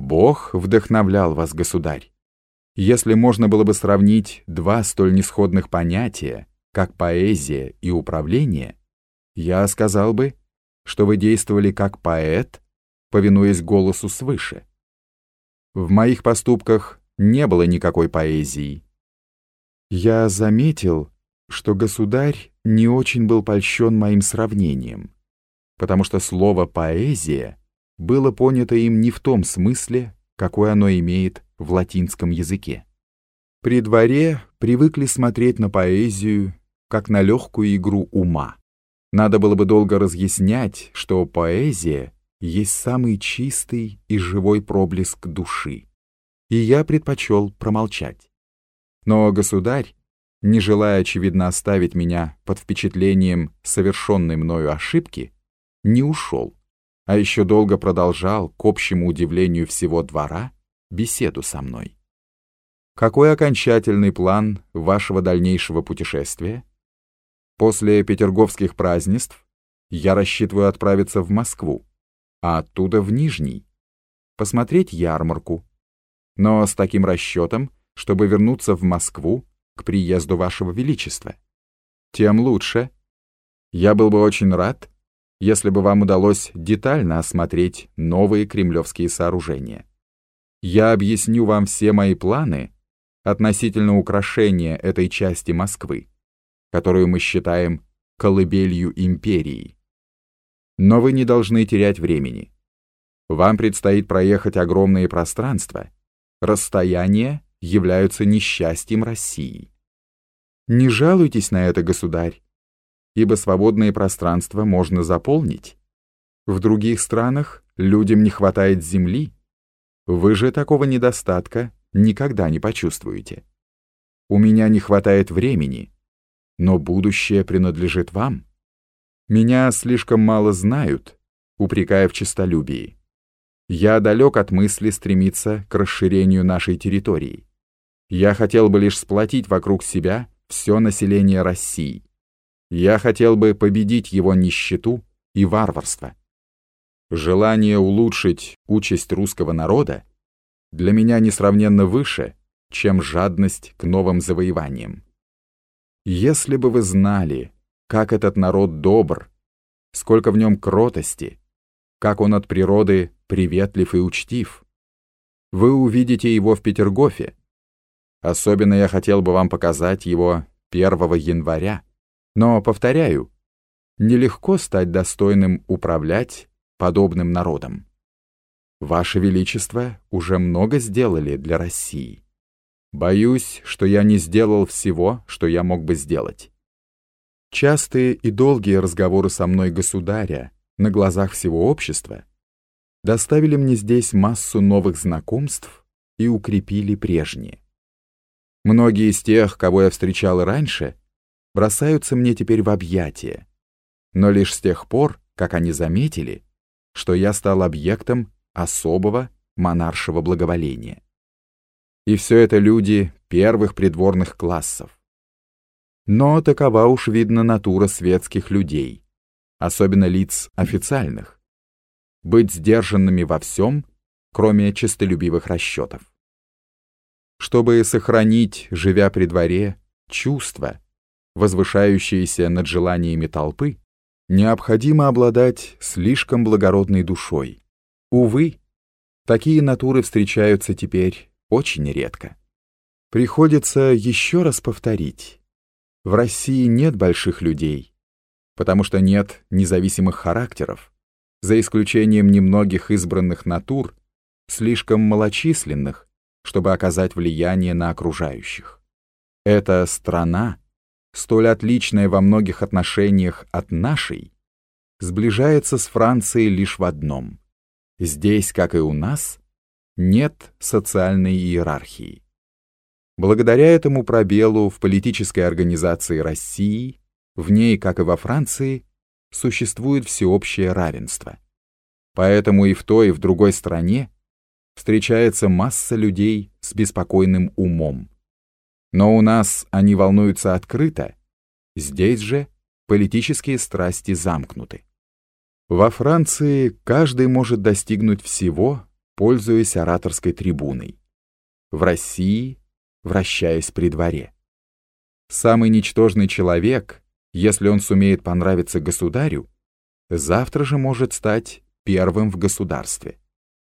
Бог вдохновлял вас, государь. Если можно было бы сравнить два столь несходных понятия, как поэзия и управление, я сказал бы, что вы действовали как поэт, повинуясь голосу свыше. В моих поступках не было никакой поэзии. Я заметил, что государь не очень был польщен моим сравнением, потому что слово «поэзия» было понято им не в том смысле, какой оно имеет в латинском языке. При дворе привыкли смотреть на поэзию как на легкую игру ума. Надо было бы долго разъяснять, что поэзия есть самый чистый и живой проблеск души. И я предпочел промолчать. Но государь, не желая, очевидно, оставить меня под впечатлением совершенной мною ошибки, не ушел, а еще долго продолжал, к общему удивлению всего двора, беседу со мной. Какой окончательный план вашего дальнейшего путешествия? После петерговских празднеств я рассчитываю отправиться в Москву, а оттуда в Нижний, посмотреть ярмарку. Но с таким расчетом, чтобы вернуться в Москву к приезду вашего величества. Тем лучше. Я был бы очень рад, если бы вам удалось детально осмотреть новые кремлевские сооружения. Я объясню вам все мои планы относительно украшения этой части Москвы, которую мы считаем колыбелью империи. Но вы не должны терять времени. Вам предстоит проехать огромные пространства. Расстояния являются несчастьем России. Не жалуйтесь на это, государь, ибо свободные пространства можно заполнить. В других странах людям не хватает земли. Вы же такого недостатка никогда не почувствуете. У меня не хватает времени, но будущее принадлежит вам. Меня слишком мало знают, упрекая в честолюбии. Я далек от мысли стремиться к расширению нашей территории. Я хотел бы лишь сплотить вокруг себя все население России. Я хотел бы победить его нищету и варварство. Желание улучшить участь русского народа для меня несравненно выше, чем жадность к новым завоеваниям. Если бы вы знали, как этот народ добр, сколько в нем кротости, как он от природы приветлив и учтив, вы увидите его в Петергофе, Особенно я хотел бы вам показать его 1 января. Но, повторяю, нелегко стать достойным управлять подобным народом. Ваше Величество уже много сделали для России. Боюсь, что я не сделал всего, что я мог бы сделать. Частые и долгие разговоры со мной государя на глазах всего общества доставили мне здесь массу новых знакомств и укрепили прежние. Многие из тех, кого я встречал раньше, бросаются мне теперь в объятия. Но лишь с тех пор, как они заметили, что я стал объектом особого монаршего благоволения. И все это люди первых придворных классов. Но такова уж видна натура светских людей, особенно лиц официальных. Быть сдержанными во всем, кроме честолюбивых расчетов. Чтобы сохранить, живя при дворе, чувства, возвышающиеся над желаниями толпы, необходимо обладать слишком благородной душой. Увы, такие натуры встречаются теперь очень редко. Приходится еще раз повторить. В России нет больших людей, потому что нет независимых характеров, за исключением немногих избранных натур, слишком малочисленных, чтобы оказать влияние на окружающих. Эта страна, столь отличная во многих отношениях от нашей, сближается с Францией лишь в одном. Здесь, как и у нас, нет социальной иерархии. Благодаря этому пробелу в политической организации России, в ней, как и во Франции, существует всеобщее равенство. Поэтому и в той, и в другой стране встречается масса людей с беспокойным умом. Но у нас они волнуются открыто, здесь же политические страсти замкнуты. Во Франции каждый может достигнуть всего, пользуясь ораторской трибуной. В России, вращаясь при дворе. Самый ничтожный человек, если он сумеет понравиться государю, завтра же может стать первым в государстве.